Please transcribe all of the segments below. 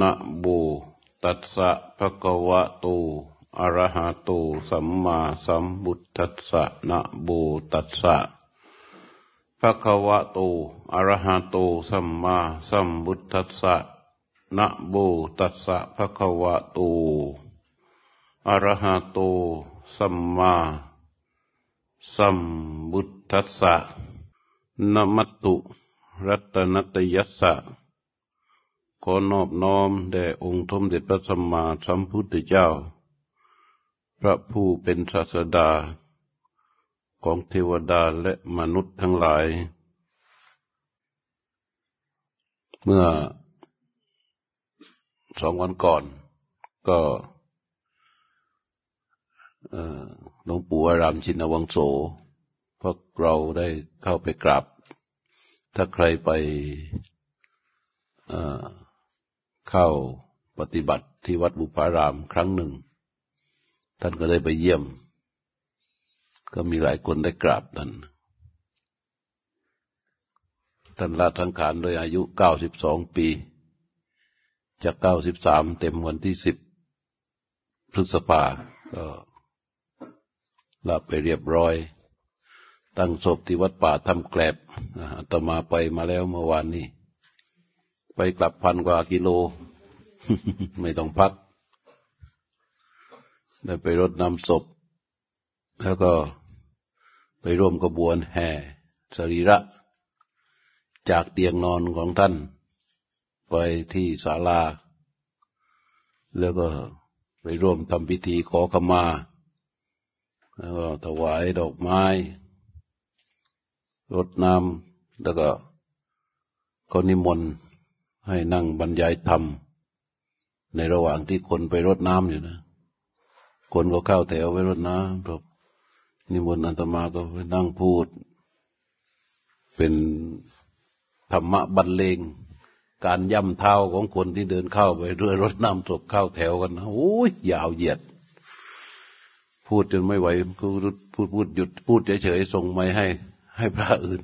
นะโมตัสสะภะคะวะโตอะระหะโตสัมมาสัมพุทธัสสะนะโมตัสสะภะคะวะโตอะระหะโตสัมมาสัมพุทธัสสะนะโมตัสสะภะคะวะโตอะระหะโตสัมมาสัมพุทธัสสะนะมัตตุรัตนตยัสสะ ขอนอบน้อมแด่องค์ทมเด็จพระสัมมาสัมพุทธเจ้า พระผู้เป็นศาสดา ของเทวดาและมนุษย์ทั้งหลาย เมื่อสองวันก่อน ก็หลวงปู่อารามชินวังโสพวกเราได้เข้าไปกราบ ถ้าใครไป เข้าปฏิบัติที่วัดบุพารามครั้งหนึ่ง ท่านก็ได้ไปเยี่ยม ก็มีหลายคนได้กราบท่านท่านลาทังขานโดยอายุเก้าสิบสองปี จากเก้าสิบสามเต็มวันที่สิบพฤษภาก็ลาไปเรียบร้อย ตั้งศพที่วัดป่าทำแกลบอาตมาไปมาแล้วเมื่อวานนี้ ไปกลับพันกว่ากิโล ไม่ต้องพัก ได้ไปรดน้ำศพ แล้วก็ไปร่วมกระบวนแห่สรีระ จากเตียงนอนของท่าน ไปที่ศาลา แล้วก็ไปร่วมทำพิธีขอขมา แล้วก็ถวายดอกไม้รดน้ำแล้วก็ก็นิมนต์ ให้นั่งบรรยายธรรม ในระหว่างที่คนไปรดน้ำอยู่นะ คนก็เข้าแถวไปรดน้ำครับนิมนต์อัตมาก็ไปนั่งพูด เป็นธรรมะบรรเลง การย่ำเท้าของคนที่เดินเข้าไปด้วยรถน้ำศพเข้าแถวกันนะโอ้ยยาวเหยียด พูดจนไม่ไหวก็พูดพูดหยุดพูดเฉยๆส่งไม่ให้ ให้พระอื่น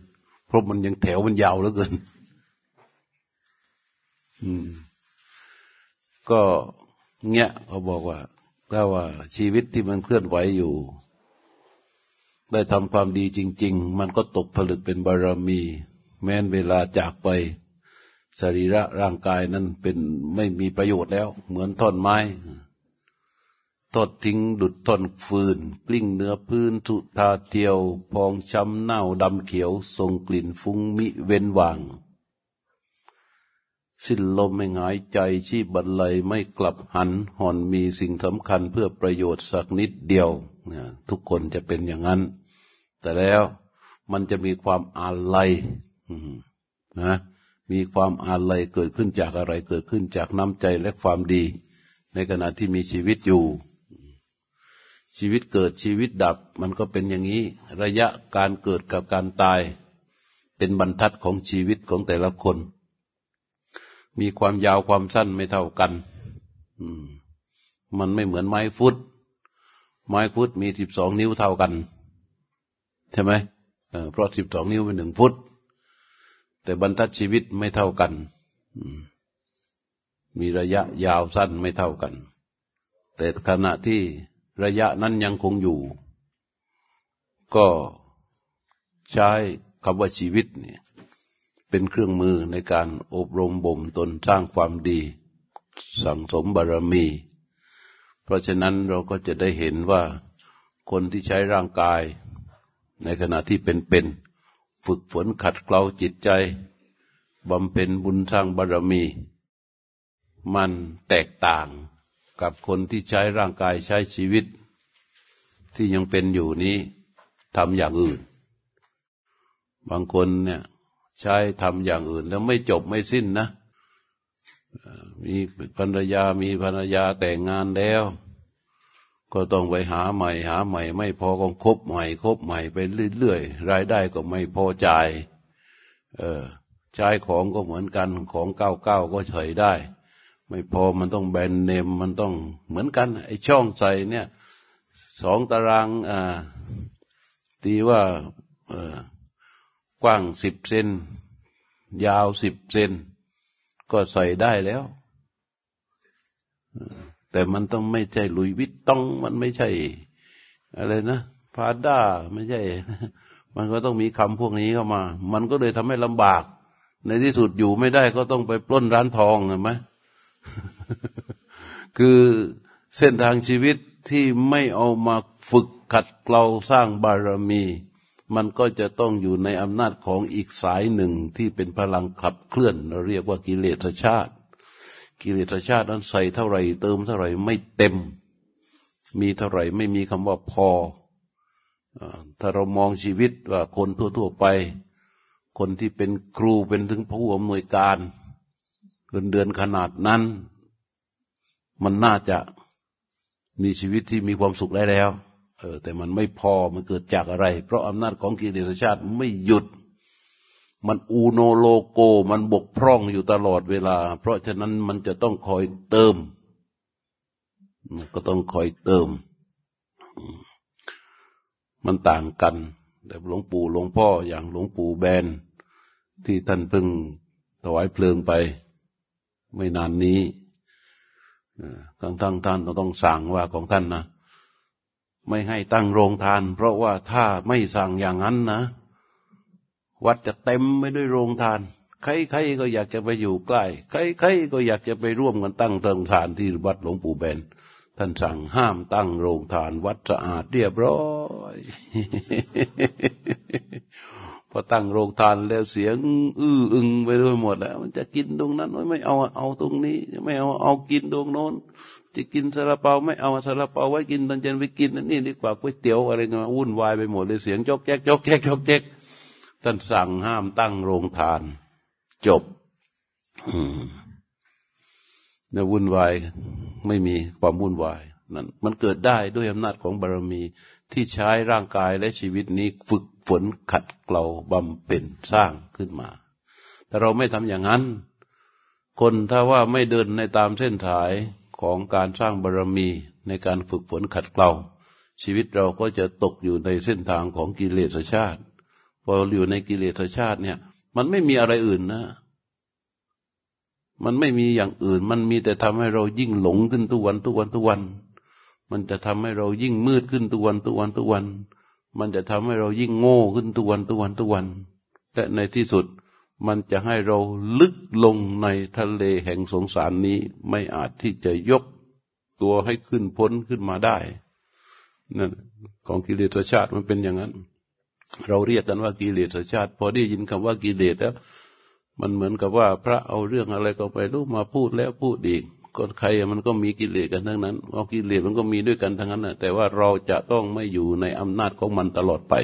เพราะมันยังแถวมันยาวเหลือเกิน ก็เงี้ยเขาบอกว่าถ้าว่าชีวิตที่มันเคลื่อนไหวอยู่ ได้ทำความดีจริง ๆ มันก็ตกผลึกเป็นบารมี แม้นเวลาจากไปสรีระร่างกายนั้นเป็นไม่มีประโยชน์แล้ว เหมือนท่อนไม้ทอดทิ้งดุดท่อนฟืน กลิ้งเนื้อพื้นทุทาเทียว พองช้ำเน่าดำเขียวทรงกลิ่นฟุ้งมิเว้นวาง สิ้นลมไม่หายใจชีพบรรลัยไม่กลับหันหอนมีสิ่งสำคัญเพื่อประโยชน์สักนิดเดียวเนี่ยทุกคนจะเป็นอย่างนั้น แต่แล้วมันจะมีความอาลัยนะมีความอาลัยเกิดขึ้นจากอะไรเกิดขึ้นจากน้ำใจและความดี ในขณะที่มีชีวิตอยู่ ชีวิตเกิดชีวิตดับมันก็เป็นอย่างนี้ ระยะการเกิดกับการตาย เป็นบรรทัดของชีวิตของแต่ละคน มีความยาวความสั้นไม่เท่ากัน มันไม่เหมือนไม้ฟุต ไม้ฟุตมีสิบสองนิ้วเท่ากัน ใช่ไหมเพราะสิบสองนิ้วเป็นหนึ่งฟุต แต่บรรทัดชีวิตไม่เท่ากัน มีระยะยาวสั้นไม่เท่ากัน แต่ขณะที่ระยะนั้นยังคงอยู่ ก็ใช้คำว่าชีวิตเนี่ย เป็นเครื่องมือในการอบรมบ่มตนสร้างความดี สั่งสมบารมี เพราะฉะนั้นเราก็จะได้เห็นว่าคนที่ใช้ร่างกาย ในขณะที่เป็นๆฝึกฝนขัดเกลาจิตใจบำเพ็ญบุญสร้างบารมี มันแตกต่างกับคนที่ใช้ร่างกายใช้ชีวิต ที่ยังเป็นอยู่นี้ทำอย่างอื่น บางคนเนี่ย ใช้ทำอย่างอื่น แล้วไม่จบไม่สิ้นนะมีภรรยามีภรรยาแต่งงานแล้ว ก็ต้องไปหาใหม่หาใหม่ ไม่พอก็คบใหม่คบใหม่ไปเรื่อยๆรายได้ก็ไม่พอจ่ายเออใช้ของก็เหมือนกันของเก้าเก้าก็เฉยได้ ไม่พอมันต้องแบนเนมมันต้องเหมือนกัน ไอช่องใส่เนี่ยสองตารางอ่าตีว่าเออ กว้างสิบเซนยาวสิบเซนก็ใส่ได้แล้ว แต่มันต้องไม่ใช่ลุยวิตต้องมันไม่ใช่ อะไรนะพาด้าไม่ใช่ มันก็ต้องมีคำพวกนี้เข้ามา มันก็เลยทำให้ลำบาก ในที่สุดอยู่ไม่ได้ก็ต้องไปปล้นร้านทองเห็นไหมคือเส้นทางชีวิตที่ไม่เอามาฝึกขัดเกลาสร้างบารมี มันก็จะต้องอยู่ในอำนาจของอีกสายหนึ่งที่เป็นพลังขับเคลื่อน เราเรียกว่ากิเลสชาติ กิเลสชาตินั้นใส่เท่าไหร่เติมเท่าไหร่ไม่เต็ม มีเท่าไหร่ไม่มีคำว่าพอ ถ้าเรามองชีวิตว่าคนทั่วๆไป คนที่เป็นครูเป็นถึงผู้อำนวยการเงินเดือนขนาดนั้น มันน่าจะมีชีวิตที่มีความสุขได้แล้ว เออแต่มันไม่พอมันเกิดจากอะไร เพราะอำนาจของกิเลสชาติไม่หยุด มันอูโนโลโก มันบกพร่องอยู่ตลอดเวลา เพราะฉะนั้นมันจะต้องคอยเติม ก็ต้องคอยเติม มันต่างกัน แต่หลวงปู่หลวงพ่ออย่างหลวงปู่แบน ที่ท่านเพิ่งถวายเพลิงไป ไม่นานนี้ทั้งทั้งท่านต้องสั่งว่าของท่านนะ ไม่ให้ตั้งโรงทาน เพราะว่าถ้าไม่สั่งอย่างนั้นนะ วัดจะเต็มไม่ด้วยโรงทาน ใครๆก็อยากจะไปอยู่ใกล้ ใครๆก็อยากจะไปร่วมกันตั้งโรงทานที่วัดหลวงปู่แบนท่านสั่งห้ามตั้งโรงทานวัดสะอาดเรียบร้อยพอตั้งโรงทานแล้วเสียง อื้ออึงไปด้วยหมดแล้ว มันจะกินตรงนั้นไม่เอาเอาตรงนี้ ไม่เอาเอากินตรงโน้น จะกินซาลาเปาไม่เอาซาลาเปาไว้กินตอนเย็นไปกินนั่นนี่ดีกว่าก๋วยเตี๋ยวอะไรเงี้ยวุ่นวายไปหมดเลยเสียงจกแจ๊กจกแจ๊กจกแจ๊กท่านสั่งห้ามตั้งโรงทาน จบเนี่ยวุ่นวายไม่มีความวุ่นวายนั่นมันเกิดได้ด้วยอำนาจของบารมีที่ใช้ร่างกายและชีวิตนี้ฝึกฝนขัดเกลาบำเพ็ญสร้างขึ้นมา แต่เราไม่ทำอย่างนั้น คนถ้าว่าไม่เดินในตามเส้นสาย ของการสร้างบารมีในการฝึกฝนขัดเกลาชีวิตเราก็จะตกอยู่ในเส้นทางของกิเลสชาติพออยู่ในกิเลสชาติเนี่ย มันไม่มีอะไรอื่นนะ มันไม่มีอย่างอื่น มันมีแต่ทำให้เรายิ่งหลงขึ้นทุกวันทุกวันทุกวัน มันจะทำให้เรายิ่งมืดขึ้นทุกวันทุกวันทุกวัน มันจะทำให้เรายิ่งโง่ขึ้นทุกวันทุกวันทุกวัน และในที่สุด มันจะให้เราลึกลงในทะเลแห่งสงสารนี้ไม่อาจที่จะยกตัวให้ขึ้นพ้นขึ้นมาได้นั่นของกิเลสชาติมันเป็นอย่างนั้น เราเรียกกันว่ากิเลสชาติ พอได้ยินคำว่ากิเลสแล้ว มันเหมือนกับว่าพระเอาเรื่องอะไรก็ไปรู้มาพูดแล้วพูดอีกก็ใครมันก็มีกิเลสกันทั้งนั้นเอากิเลสมันก็มีด้วยกันทั้งนั้นนะแต่ว่าเราจะต้องไม่อยู่ในอำนาจของมันตลอดไป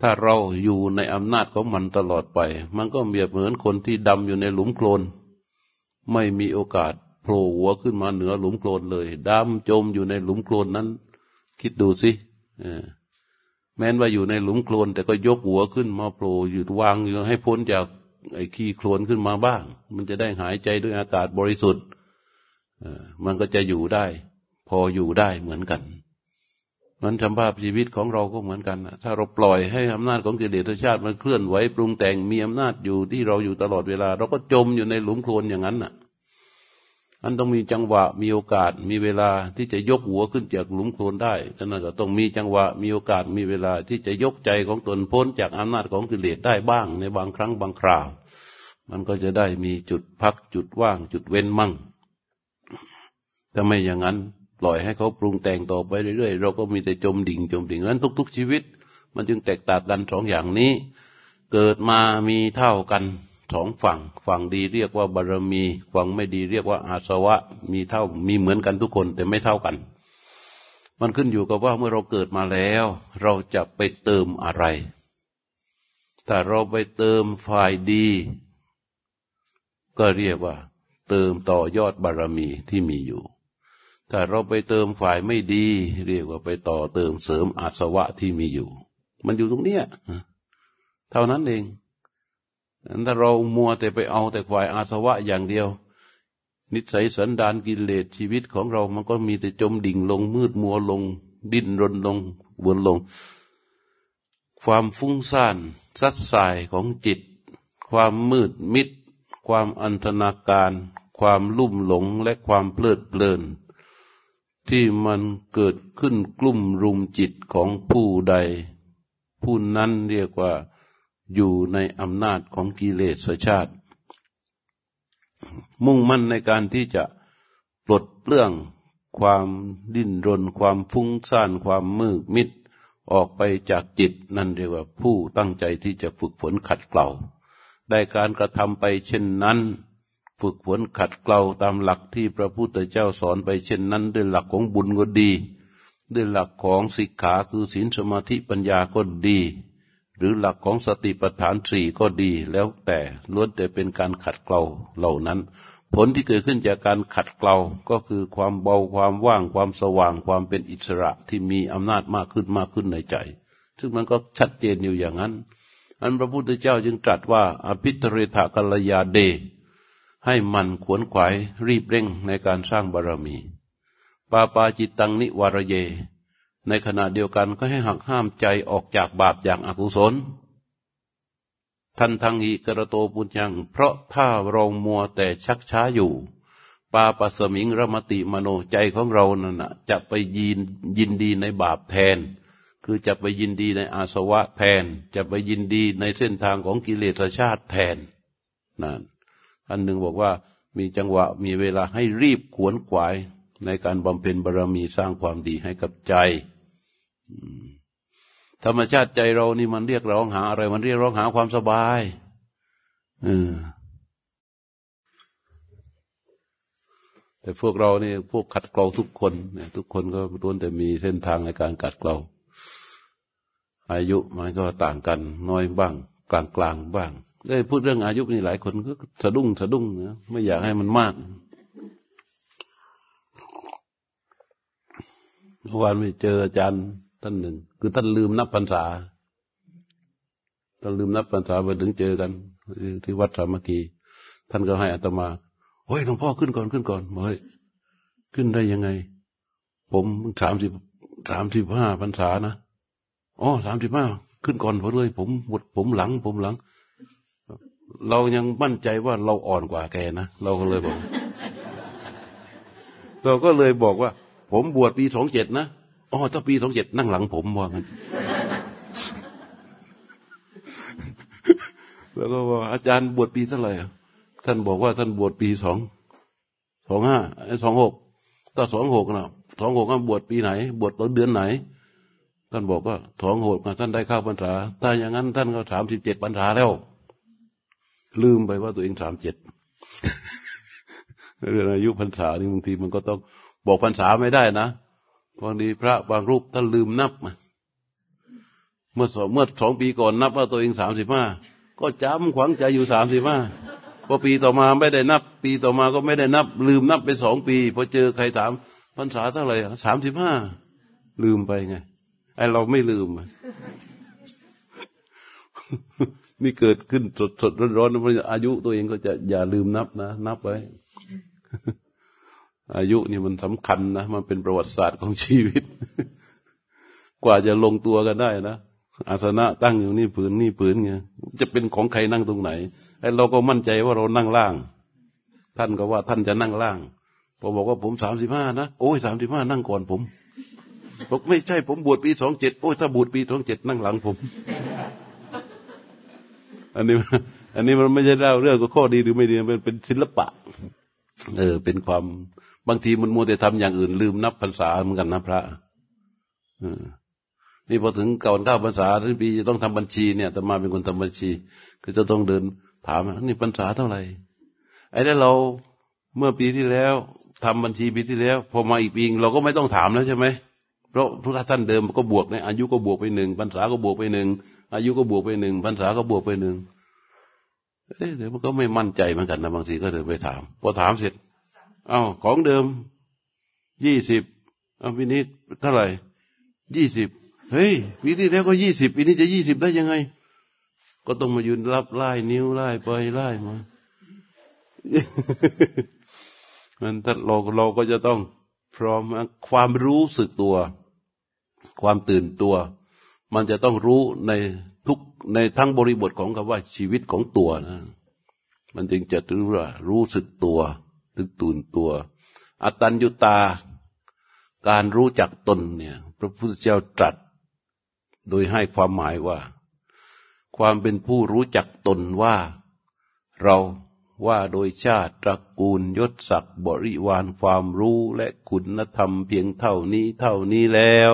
ถ้าเราอยู่ในอำนาจของมันตลอดไป มันก็เบียบเหมือนคนที่ดำอยู่ในหลุมโคลน ไม่มีโอกาสโผล่หัวขึ้นมาเหนือหลุมโคลนเลยดำจมอยู่ในหลุมโคลนนั้น คิดดูสิแม้นว่าอยู่ในหลุมโคลนแต่ก็ยกหัวขึ้นมาโผล่อยู่วางอยู่ให้พ้นจากไอ้ขี้โคลนขึ้นมาบ้าง มันจะได้หายใจด้วยอากาศบริสุทธิ์มันก็จะอยู่ได้ พออยู่ได้เหมือนกัน มันสภาพชีวิตของเราก็เหมือนกันถ้าเราปล่อยให้อำนาจของกิเลสชาติมันเคลื่อนไหวปรุงแต่งมีอำนาจอยู่ที่เราอยู่ตลอดเวลา เราก็จมอยู่ในหลุมโคลนอย่างนั้นน่ะอันต้องมีจังหวะมีโอกาสมีเวลาที่จะยกหัวขึ้นจากหลุมโคลนได้ฉะนั้นก็ต้องมีจังหวะมีโอกาสมีเวลาที่จะยกใจของตนพ้นจากอำนาจของกิเลสได้บ้าง ในบางครั้งบางคราว มันก็จะได้มีจุดพักจุดว่าง จุดเว้นมั่งถ้าไม่อย่างนั้น ล่อยให้เขาปรุงแต่งต่อไปเรื่อยๆ เราก็มีแต่จมดิ่งจมดิ่งนั้นทุก ๆ ชีวิต มันจึงแตกต่างกันสองอย่างนี้ เกิดมามีเท่ากันสองฝั่ง ฝั่งดีเรียกว่าบารมี ฝั่งไม่ดีเรียกว่าอาสวะ มีเท่ามีเหมือนกันทุกคนแต่ไม่เท่ากัน มันขึ้นอยู่กับว่าเมื่อเราเกิดมาแล้ว เราจะไปเติมอะไรถ้าเราไปเติมฝ่ายดี ก็เรียกว่า เติมต่อยอดบารมีที่มีอยู่ ถ้าเราไปเติมฝ่ายไม่ดี เรียกว่าไปต่อเติมเสริมอาสวะที่มีอยู่ มันอยู่ตรงเนี้ยเท่านั้นเองถ้าเรามัวแต่ไปเอาแต่ฝ่ายอาสวะอย่างเดียว นิสัยสันดานกิเลสชีวิตของเรามันก็มีแต่จมดิ่งลงมืดมัวลง ดิ้นรนลงวนลง ความฟุ้งซ่านซัดสายของจิต ความมืดมิด ความอันธนาการ ความลุ่มหลงและความเพลิดเพลิน ที่มันเกิดขึ้นกลุ่มรุมจิตของผู้ใด ผู้นั้นเรียกว่าอยู่ในอำนาจของกิเลสชาติ มุ่งมั่นในการที่จะปลดเปลื้องความดิ้นรน ความฟุ้งซ่านความมืดมิด ออกไปจากจิตนั่นเรียกว่าผู้ตั้งใจที่จะฝึกฝนขัดเกลาได้การกระทำไปเช่นนั้น ฝึกฝนขัดเกลาตามหลักที่พระพุทธเจ้าสอนไปเช่นนั้น ด้วยหลักของบุญก็ดี ด้วยหลักของสิกขาคือศีลสมาธิปัญญาก็ดี หรือหลักของสติปัฏฐานสี่ก็ดีแล้วแต่ล้วนแต่เป็นการขัดเกลาเหล่านั้น ผลที่เกิดขึ้นจากการขัดเกลาก็คือความเบาความว่างความสว่างความเป็นอิสระที่มีอำนาจมากขึ้นมากขึ้นในใจ ซึ่งมันก็ชัดเจนอยู่อย่างนั้น อันพระพุทธเจ้าจึงตรัสว่าอภิตเรธกัลยาเด ให้มันขวนขวายรีบเร่งในการสร้างบารมี ปาปาจิตตังนิวารเย ในขณะเดียวกันก็ให้หักห้ามใจออกจากบาปอย่างอากุศล ทันทังหิกระโตปุญญัง เพราะถ้าเรามัวแต่ชักช้าอยู่ ปาปัสมิงระมติมโนใจของเรานั่นจะไปยินยินดีในบาปแทน คือจะไปยินดีในอาสวะแทน จะไปยินดีในเส้นทางของกิเลสชาติแทนนั่น อันหนึ่งบอกว่ามีจังหวะมีเวลาให้รีบขวนขวายในการบำเพ็ญบารมีสร้างความดีให้กับใจ ธรรมชาติใจเรานี่มันเรียกร้องหาอะไร มันเรียกร้องหาความสบายอแต่พวกเราเนี่ยพวกขัดเกลาทุกคนเนี่ยทุกคนก็ล้วนแต่มีเส้นทางในการกัดเกลาอายุมันก็ต่างกันน้อยบ้าง กลางกลางบ้าง ได้พูดเรื่องอายุนี่หลายคนก็สะดุ้งสะดุ้งนะไม่อยากให้มันมากเมื่อวานไปเจออาจารย์ท่านหนึ่ง คือท่านลืมนับพรรษาท่านลืมนับพรรษาไปถึงเจอกัน ที่วัดสามัคคีท่านก็ให้อัตมาเฮ้ยหลวงพ่อขึ้นก่อนขึ้นก่อนเฮ้ยขึ้นได้ยังไง ผมสามสิบสามสิบห้าพรรษานะอ๋อสามสิบห้าขึ้นก่อนผมเลย ผมหมดผมหลัง ผมหลัง เรายังมั่นใจว่าเราอ่อนกว่าแกนะเราก็เลยบอก เราก็เลยบอกว่า ผมบวชปีสองเจ็ดนะอ๋อถ้าปีสองเจ็ดนั่งหลังผมว่างั้นแล้วก็บอกอาจารย์บวชปีเท่าไหร่ท่านบอกว่าท่านบวชปีสองสองห้าสองหกถ้าสองหกนะสองหกบวชปีไหน บวชตอนเดือนไหน ท่านบอกว่าท้องหดมาท่านได้ข้าวพรรษาถ้าอย่างนั้นท่านก็สามสิบเจ็ดพรรษาแล้ว ลืมไปว่าตัวเองสามเจ็ดเรื่องอายุพรรษานี่บางทีมันก็ต้องบอกพรรษาไม่ได้นะบางทีพระบางรูปท่านลืมนับมาเมื่อสองเมื่อสองปีก่อนนับว่าตัวเองสามสิบห้าก็จำขวังใจอยู่สามสิบห้าพอปีต่อมาไม่ได้นับ ปีต่อมาก็ไม่ได้นับ ลืมนับไปสองปีพอเจอใครถามพรรษาเท่าไหร่สามสิบห้าลืมไปไงไอเราไม่ลืม นี่เกิดขึ้นสดสดร้อนร้อนอายุตัวเองก็จะอย่าลืมนับนะ นับไว้ อายุนี่มันสำคัญนะ มันเป็นประวัติศาสตร์ของชีวิต กว่าจะลงตัวกันได้นะอาสนะตั้งอยู่นี่ผืนนี่ผืนไงจะเป็นของใครนั่งตรงไหนไอ้เราก็มั่นใจว่าเรานั่งล่าง ท่านก็ว่าท่านจะนั่งล่างพอบอกว่าผมสามสิบห้านะโอ้ยสามสิบห้านั่งก่อนผมบอกไม่ใช่ผมบวชปีสองเจ็ดโอ้ยถ้าบวชปีสองเจ็ดนั่งหลังผม อันนี้อันนี้มันไม่ใช่เล่าเรื่องก็ข้อดีหรือไม่ดีมันเป็นศิลปะ เออ เป็นความบางทีมันมัวแต่ทำอย่างอื่น ลืมนับพรรษาเหมือนกันนะพระอนี่พอถึงก่อนเข้าพรรษาทุกปีจะต้องทำบัญชีเนี่ยแต่มาเป็นคนทำบัญชีคือจะต้องเดินถามนี่พรรษาเท่าไหร่ไอ้แล้วเราเมื่อปีที่แล้วทำบัญชีปีที่แล้ว พอมาอีกปีเราก็ไม่ต้องถามแล้วใช่ไหมเพราะพระท่านเดิมก็บวกในอายุก็บวกไปหนึ่งพรรษาก็บวกไปหนึ่ง อายุก็บวกไปหนึ่งพรรษาก็บวกไปหนึ่งเอ๊ะเดี๋ยวมันก็ไม่มั่นใจเหมือนกันนะบางทีก็เดินไปถาม พอถามเสร็จ เอาของเดิมยี่สิบเอาปีนี้เท่าไหร่ยี่สิบเฮ้ยปีที่แล้วก็ยี่สิบปีนี้จะยี่สิบได้ยังไง ก็ต้องมายืนรับไล่นิ้วไล่ไปไล่มามันถ้าเราเราก็จะต้องพร้อมความรู้สึกตัว ความตื่นตัว มันจะต้องรู้ในทุกในทั้งบริบทของคำว่าชีวิตของตัวนะ มันจึงจะรู้ว่ารู้สึกตัวถึงตื่นตัว อตัญญุตา การรู้จักตนเนี่ยพระพุทธเจ้าตรัส โดยให้ความหมายว่า ความเป็นผู้รู้จักตนว่า เราว่าโดยชาติตระกูลยศศักดิ์บริวารความรู้และคุณธรรมเพียงเท่านี้เท่านี้แล้ว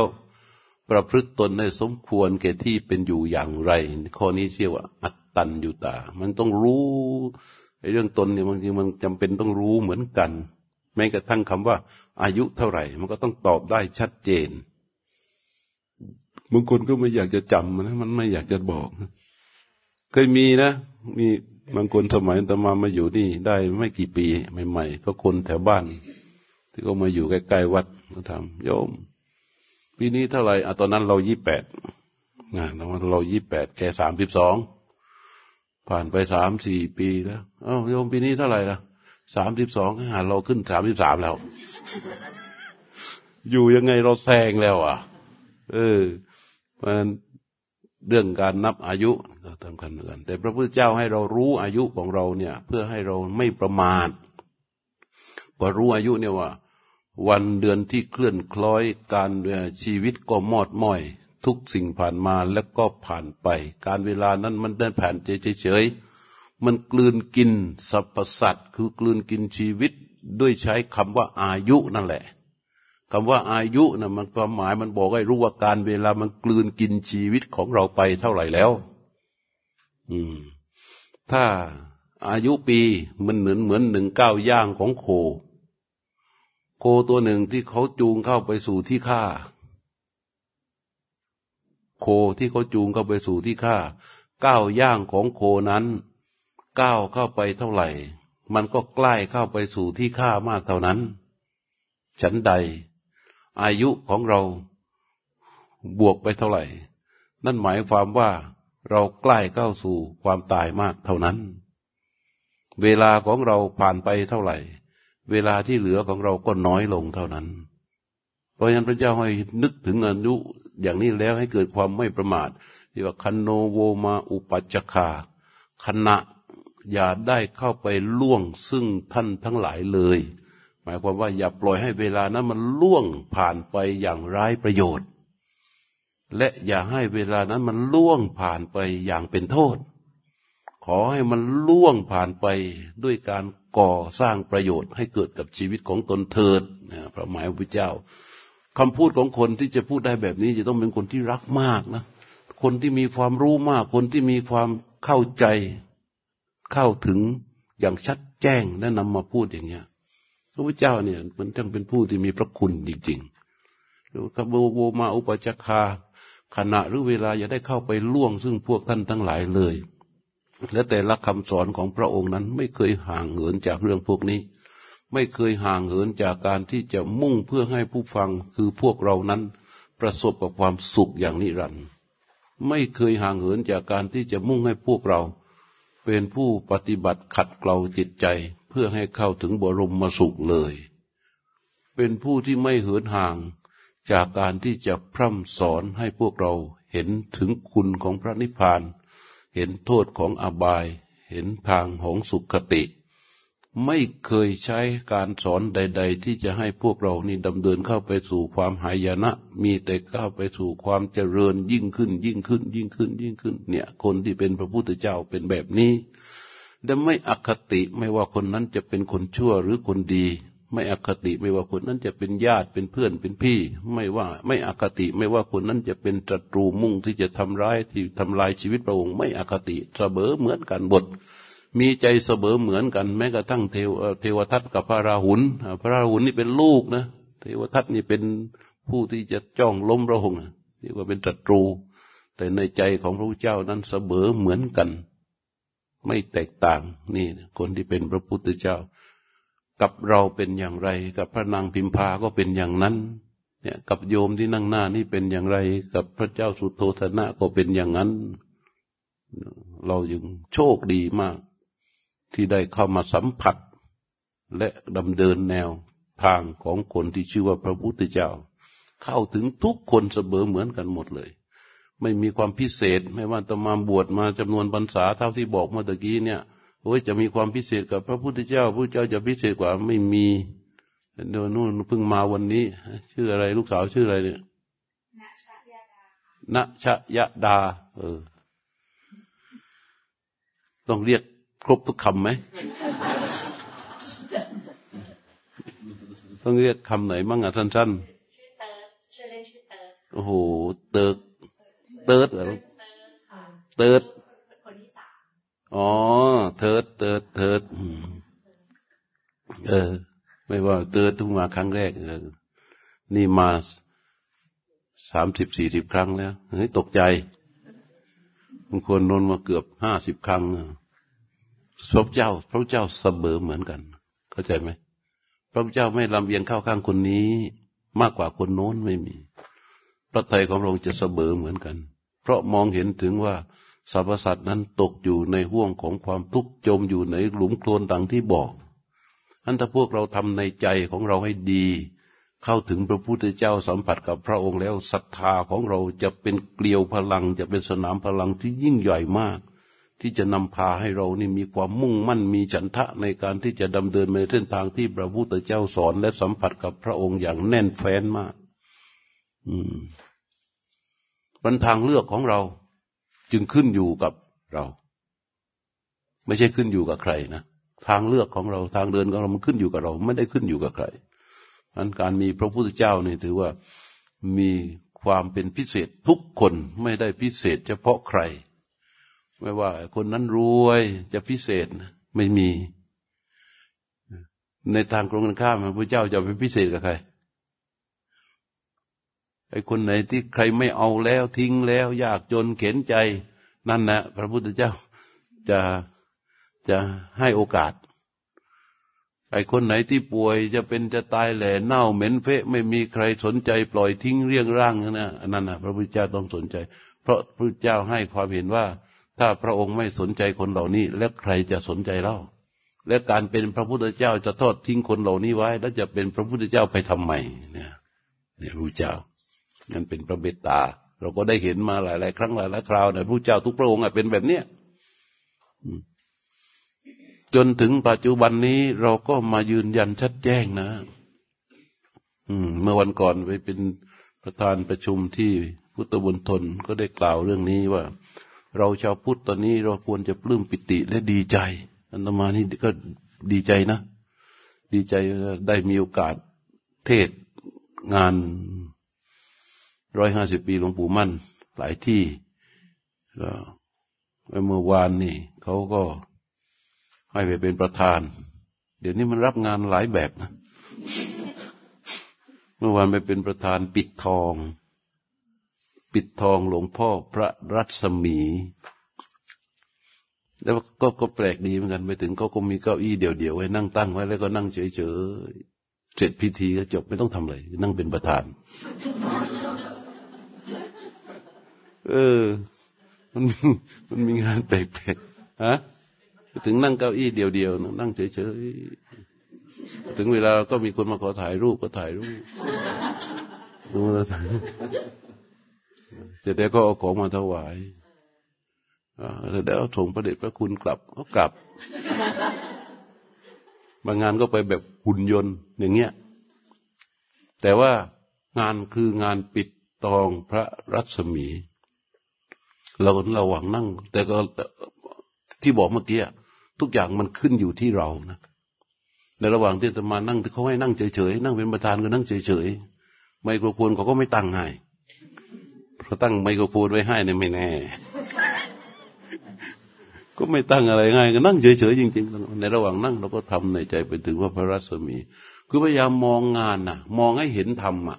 ประพฤติตนได้สมควรแก่ที่เป็นอยู่อย่างไร ข้อนี้เรียกว่า อัตตัญญูตา มันต้องรู้ไอ้เรื่องตนเนี่ยบางทีมันจำเป็นต้องรู้เหมือนกัน แม้กระทั่งคำว่า อายุเท่าไหร่ มันก็ต้องตอบได้ชัดเจนบางคนก็ไม่อยากจะจำนะมันไม่อยากจะบอกเคยมีนะมีบางคนสมัยตมามาอยู่นี่ ได้ไม่กี่ปีใหม่ ๆ ก็คนแถวบ้าน ที่ก็มาอยู่ใกล้ๆวัดก็ทำโยม ปีนี้เท่าไหร่อะตอนนั้นเรายี่แปดนะตอนเรายี่แปดแกสามสิบสองผ่านไปสามสี่ปีแล้วเอ้าโยมปีนี้เท่าไหร่ละสามสิบสองหาเราขึ้นสามสิบสามแล้ว อยู่ยังไงเราแซงแล้วอะ เออมันเรื่องการนับอายุก็สำคัญเหมือนกัน แต่พระพุทธเจ้าให้เรารู้อายุของเราเนี่ย เพื่อให้เราไม่ประมาทพอรู้อายุเนี่ยว่า วันเดือนที่เคลื่อนคล้อยการชีวิตก็มอดม้อย ทุกสิ่งผ่านมาแล้วก็ผ่านไป การเวลานั้นมันเดินผ่านเฉยๆมันกลืนกินสรรพสัตว์คือกลืนกินชีวิตด้วยใช้คำว่าอายุนั่นแหละคำว่าอายุนะมันความหมายมันบอกให้รู้ว่าการเวลามันกลืนกินชีวิตของเราไปเท่าไหร่แล้ว อืม ถ้าอายุปีมันเหมือนเหมือนหนึ่งเก้าย่างของโค โคตัวหนึ่งที่เขาจูงเข้าไปสู่ที่ฆ่า โคที่เขาจูงเข้าไปสู่ที่ฆ่าก้าวย่างของโคนั้นก้าวเข้าไปเท่าไหร่ มันก็ใกล้เข้าไปสู่ที่ฆ่ามากเท่านั้น ฉันใด อายุของเราบวกไปเท่าไหร่ นั่นหมายความว่าเราใกล้เข้าสู่ความตายมากเท่านั้น เวลาของเราผ่านไปเท่าไหร่ เวลาที่เหลือของเราก็น้อยลงเท่านั้น เพราะฉะนั้นพระเจ้าให้นึกถึงอายุอย่างนี้แล้วให้เกิดความไม่ประมาทที่ว่าคันโนโวมาอุปัจจคาขณะอย่าได้เข้าไปล่วงซึ่งท่านทั้งหลายเลย หมายความว่าอย่าปล่อยให้เวลานั้นมันล่วงผ่านไปอย่างไร้ประโยชน์ และอย่าให้เวลานั้นมันล่วงผ่านไปอย่างเป็นโทษ ขอให้มันล่วงผ่านไปด้วยการก่อสร้างประโยชน์ให้เกิดกับชีวิตของตนเถิดนะพระหมายพระเจ้าคำพูดของคนที่จะพูดได้แบบนี้จะต้องเป็นคนที่รักมากนะ คนที่มีความรู้มาก คนที่มีความเข้าใจ เข้าถึงอย่างชัดแจ้งและนำมาพูดอย่างเงี้ย พระพุทธเจ้าเนี่ยมันต้องเป็นผู้ที่มีพระคุณจริงๆหรือขบโวมาอุปจักคาขณะหรือเวลาอย่าได้เข้าไปล่วงซึ่งพวกท่านทั้งหลายเลย และแต่ละคำสอนของพระองค์นั้นไม่เคยห่างเหินจากเรื่องพวกนี้ ไม่เคยห่างเหินจากการที่จะมุ่งเพื่อให้ผู้ฟังคือพวกเรานั้น ประสบกับความสุขอย่างนิรันดร์ไม่เคยห่างเหินจากการที่จะมุ่งให้พวกเรา เป็นผู้ปฏิบัติขัดเกลาจิตใจเพื่อให้เข้าถึงบรมมสุขเลย เป็นผู้ที่ไม่เหินห่างจากการที่จะพร่ำสอนให้พวกเราเห็นถึงคุณของพระนิพพาน เห็นโทษของอบาย เห็นทางของสุขติ ไม่เคยใช้การสอนใด ๆ ที่จะให้พวกเรานี่ดำเนินเข้าไปสู่ความหายนะ มีแต่เข้าไปสู่ความเจริญยิ่งขึ้น ยิ่งขึ้น ยิ่งขึ้น ยิ่งขึ้น เนี่ย คนที่เป็นพระพุทธเจ้าเป็นแบบนี้และไม่อคติไม่ว่าคนนั้นจะเป็นคนชั่วหรือคนดี ไม่อคติไม่ว่าคนนั้นจะเป็นญาติเป็นเพื่อนเป็นพี่ ไม่ว่าไม่อคติไม่ว่าคนนั้นจะเป็นศัตรูมุ่งที่จะทำร้ายที่ทำลายชีวิตพระองค์ไม่อคติเสมอเหมือนกันบท มีใจเสมอเหมือนกัน แม้กระทั่งเทวเทวทัตกับพระราหุลพระราหุลนี่เป็นลูกนะ เทวทัตนี่เป็นผู้ที่จะจ้องล้มพระองค์เรียกว่าเป็นศัตรู แต่ในใจของพระพุทธเจ้านั้นเสมอเหมือนกัน ไม่แตกต่างนี่คนที่เป็นพระพุทธเจ้า กับเราเป็นอย่างไร กับพระนางพิมพาก็เป็นอย่างนั้นเนี่ยกับโยมที่นั่งหน้านี่เป็นอย่างไร กับพระเจ้าสุโธธนะก็เป็นอย่างนั้น เรายังโชคดีมาก ที่ได้เข้ามาสัมผัส และดำเดินแนวทางของคนที่ชื่อว่าพระพุทธเจ้า เข้าถึงทุกคนเสมอเหมือนกันหมดเลย ไม่มีความพิเศษไม่ว่าจะมาบวชมาจำนวนพรรษาเท่าที่บอกเมื่อกี้เนี่ย โอ้ยจะมีความพิเศษกับพระพุทธเจ้าพระเจ้าจะพิเศษกว่าไม่มีเดี๋ยวนู่นเพิ่งมาวันนี้ ชื่ออะไรลูกสาวชื่ออะไรเนี่ยณชยดา เออ ต้องเรียกครบทุกคำไหม ต้องเรียกคำไหนบ้างอะสั้นๆชื่อเติร์ดชื่อเล่นชื่อเติร์ดโอ้โห เติร์ดเติร์ดเหรอเติร์ด อ๋อ เติร์ดเติร์ดเติร์ดเออ ไม่ว่าเติร์ดทุกมาครั้งแรกเออนี่มาสามสิบสี่สิบครั้งแล้วเฮ้ยตกใจบางคนนนมาเกือบห้าสิบครั้งพระเจ้า พระเจ้าเสมอเหมือนกัน เข้าใจไหมพระเจ้าไม่ลำเอียงเข้าข้างคนนี้ มากกว่าคนโน้นไม่มี พระไตรของพระองค์จะเสมอเหมือนกัน เพราะมองเห็นถึงว่า สรรพสัตว์นั้นตกอยู่ในห่วงของความทุกข์จมอยู่ในหลุมโคลนดังที่บอกอันถ้าพวกเราทำในใจของเราให้ดี เข้าถึงพระพุทธเจ้าสัมผัสกับพระองค์แล้วศรัทธาของเราจะเป็นเกลียวพลัง จะเป็นสนามพลังที่ยิ่งใหญ่มาก ที่จะนำพาให้เรานี่มีความมุ่งมั่นมีฉันทะในการที่จะดำเดินในเส้นทางที่พระพุทธเจ้าสอนและสัมผัสกับพระองค์อย่างแน่นแฟ้นมาก อืมบันทางเลือกของเรา จึงขึ้นอยู่กับเรา ไม่ใช่ขึ้นอยู่กับใครนะทางเลือกของเราทางเดินของเรามันขึ้นอยู่กับเรา ไม่ได้ขึ้นอยู่กับใครอันการมีพระพุทธเจ้านี่ถือว่ามีความเป็นพิเศษทุกคนไม่ได้พิเศษ เฉพาะใคร ไม่ว่าคนนั้นรวยจะพิเศษไม่มี ในทางตรงกันข้ามพระเจ้าจะไปพิเศษกับใคร ไอ้คนไหนที่ใครไม่เอาแล้วทิ้งแล้ว ยากจนเข็นใจ นั่นนะพระพุทธเจ้าจะจะให้โอกาส ไอ้คนไหนที่ป่วยจะเป็นจะตายแหล่เน่าเหม็นเฟะไม่มีใครสนใจปล่อยทิ้งเรียงร่างนะนั่นนะพระพุทธเจ้าต้องสนใจ เพราะพระพุทธเจ้าให้ความเห็นว่า ถ้าพระองค์ไม่สนใจคนเหล่านี้ แล้วใครจะสนใจเล่า และการเป็นพระพุทธเจ้าจะทอดทิ้งคนเหล่านี้ไว้ แล้วจะเป็นพระพุทธเจ้าไปทำไมเนี่ยเนี่ยพระเจ้า นั่นเป็นพระเบตตา เราก็ได้เห็นมาหลาย ๆ ครั้งหลายๆคราวในพระเจ้าทุกพระองค์เป็นแบบเนี้ยจนถึงปัจจุบันนี้เราก็มายืนยันชัดแจ้งนะเมื่อวันก่อนไปเป็นประธานประชุมที่พุทธบุญทนก็ได้กล่าวเรื่องนี้ว่า เราชาวพุทธตอนนี้เราควรจะปลื้มปิติและดีใจอันตมานี่ก็ดีใจนะ ดีใจได้มีโอกาสเทศงาน ร้อยห้าสิบปีหลวงปู่มั่น หลายที่ก็เมื่อวานนี่เขาก็ให้ไปเป็นประธาน เดี๋ยวนี้มันรับงานหลายแบบนะ เมื่อวานไปเป็นประธานปิดทอง ปิดทองหลวงพ่อพระรัศมี แล้วก็ก็แปลกดีเหมือนกันไปถึงเขาก็มีเก้าอี้เดี่ยวๆไว้นั่งตั้งไว้แล้วก็นั่งเฉยๆเสร็จพิธีก็จบไม่ต้องทำอะไรนั่งเป็นประธาน เออ มันมันมีงานแปลกๆฮะถึงนั่งเก้าอี้เดียวๆนั่งเฉยๆถึงเวลาก็มีคนมาขอถ่ายรูปก็ถ่ายรูปดูมาถ่ายเสร็จแล้วก็เอาของมาถวายแล้วถงประเด็จพระคุณกลับก็กลับ บางงานก็ไปแบบหุ่นยนต์อย่างเงี้ย แต่ว่างานคืองานปิดตองพระรัศมี เราเราหวังนั่ง แต่ก็ที่บอกเมื่อกี้ทุกอย่างมันขึ้นอยู่ที่เรานะในระหว่างที่จะมานั่งเขาให้นั่งเฉยๆนั่งเป็นประธานก็นั่งเฉยๆไมโครโฟนเขาก็ไม่ตั้งให้เขาะตั้งไมโครโฟนไว้ให้เนี่ยไม่แน่ ก็ไม่ตั้งอะไรง่ายก็นั่งเฉยๆจริงๆในระหว่างนั่งเราก็ทำในใจไปถึงว่าพระรัศมี คือพยายามมองงานน่ะมองให้เห็นธรรมอะ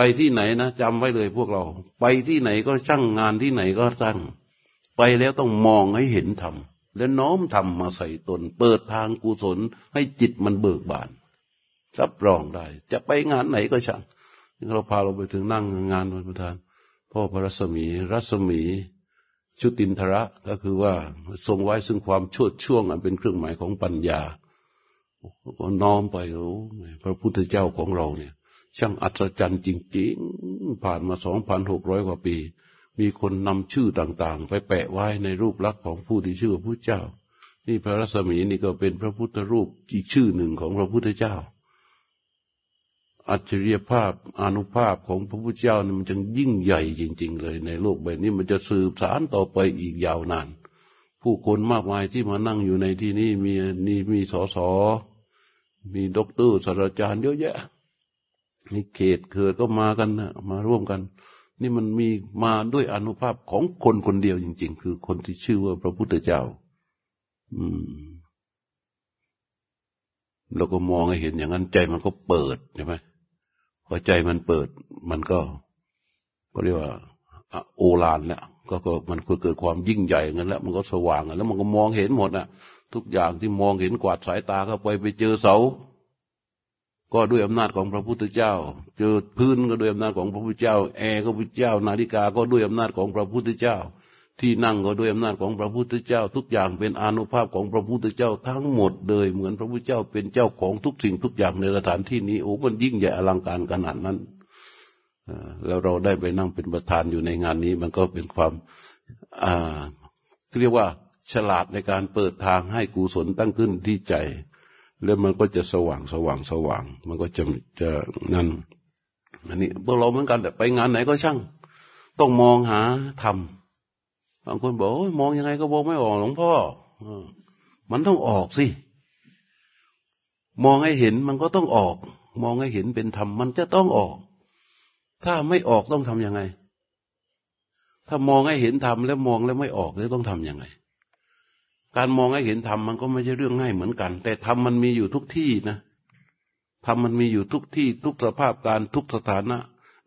ไปที่ไหนนะจำไว้เลยพวกเรา ไปที่ไหนก็ช่างงานที่ไหนก็ช่างไปแล้วต้องมองให้เห็นธรรมแล้วน้อมธรรมมาใส่ตน เปิดทางกุศลให้จิตมันเบิกบานรับรองได้ จะไปงานไหนก็ช่างเราพาเราไปถึงนั่งงานวันประธาน พ่อพระรัศมี รัศมี ชุตินทระก็คือว่าทรงไว้ซึ่งความชดช่วงอันเป็นเครื่องหมายของปัญญาก็น้อมไปโอ้พระพุทธเจ้าของเราเนี่ย ช่างอัศจรรย์จริงๆ ผ่านมาสองพันหกร้อยกว่าปี มีคนนำชื่อต่างๆ ไปแปะไว้ในรูปลักษณ์ของผู้ที่ชื่อพระเจ้า นี่พระรัศมีนี่ก็เป็นพระพุทธรูปอีกชื่อหนึ่งของพระพุทธเจ้า อัจฉริยภาพอนุภาพของพระพุทธเจ้านี่มันจึงยิ่งใหญ่จริง ๆ เลยในโลกใบนี้มันจะสืบสานต่อไปอีกยาวนาน ผู้คนมากมายที่มานั่งอยู่ในที่นี้มีนี่มีสสมีด็อกเตอร์ศาสตราจารย์เยอะแยะ มีเขตเกิดก็มากันนะมาร่วมกัน นี่มันมีมาด้วยอนุภาพของคนคนเดียวจริง ๆ คือคนที่ชื่อว่าพระพุทธเจ้า อืมเราก็มองให้เห็นอย่างนั้นใจมันก็เปิดใช่ไหมพอใจมันเปิด มันก็ก็เรียกว่าโอลานแล้วก็ก็มันเกิดความยิ่งใหญ่เงั้นแล้ว มันก็สว่างแล้วมันก็มองเห็นหมดอะ ทุกอย่างที่มองเห็นกวาดสายตาเข้าไปไปเจอเสา ก็ด้วยอำนาจของพระพุทธเจ้า เจอพื้นก็ด้วยอำนาจของพระพุทธเจ้า แอร์ก็พระพุทธเจ้า นาฬิกาก็ด้วยอำนาจของพระพุทธเจ้า ที่นั่งก็ด้วยอำนาจของพระพุทธเจ้า ทุกอย่างเป็นอนุภาพของพระพุทธเจ้าทั้งหมดเลยเหมือนพระพุทธเจ้าเป็นเจ้าของทุกสิ่งทุกอย่างในสถานที่นี้โอ้มันยิ่งใหญ่อลังการขนาดนั้นแล้วเราได้ไปนั่งเป็นประธานอยู่ในงานนี้ มันก็เป็นความเรียกว่าฉลาดในการเปิดทางให้กุศลตั้งขึ้นที่ใจ แล้วมันก็จะสว่างสว่างสว่าง มันก็จะจะนั่นอันนี้พวกเราเหมือนกันแต่ไปงานไหนก็ช่าง ต้องมองหาธรรมบางคนบอกมองยังไงก็มองไม่ออกหลวงพ่อมันต้องออกสิ มองให้เห็นมันก็ต้องออก มองให้เห็นเป็นธรรมมันจะต้องออก ถ้าไม่ออกต้องทำยังไง ถ้ามองให้เห็นธรรมแล้วมองแล้วไม่ออกจะต้องทำยังไง การมองให้เห็นธรรมมันก็ไม่ใช่เรื่องง่ายเหมือนกัน แต่ธรรมมันมีอยู่ทุกที่นะธรรมมันมีอยู่ทุกที่ทุกสภาพการทุกสถานะ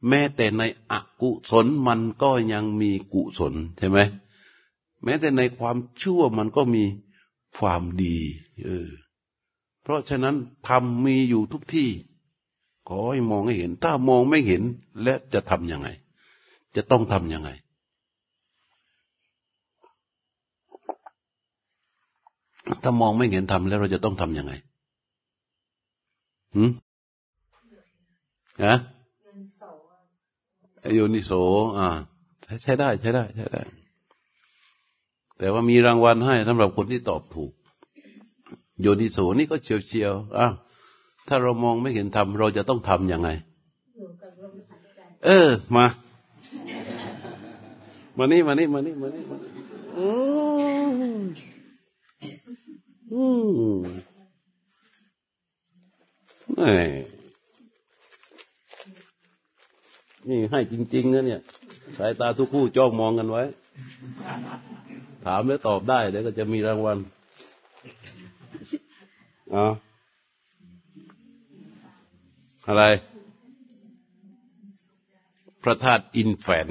แม้แต่ในอกุศลมันก็ยังมีกุศลใช่ไหมแม้แต่ในความชั่วมันก็มีความดีเออเพราะฉะนั้นธรรมมีอยู่ทุกที่ ขอให้มองให้เห็น ถ้ามองไม่เห็นและจะทำยังไง จะต้องทำยังไง ถ้ามองไม่เห็นทำแล้วเราจะต้องทำยังไงหืมฮะโยนิโส อ่า ใช้ได้ ใช้ได้ ใช้ได้ แต่ว่ามีรางวัลให้สำหรับคนที่ตอบถูก โยนิโสนี่ก็เฉียวเฉียวอ้าวถ้าเรามองไม่เห็นธรรมเราจะต้องทำยังไง เออ มา มานี่ มานี่ มานี่ มานี่อืม อืมนี่ให้จริง ๆนะเนี่ย สายตาทุกคู่จ้องมองกันไว้ ถามแล้วตอบได้เดี๋ยวก็จะมีรางวัลอ๋ออะไร พระธาตุอินแฝน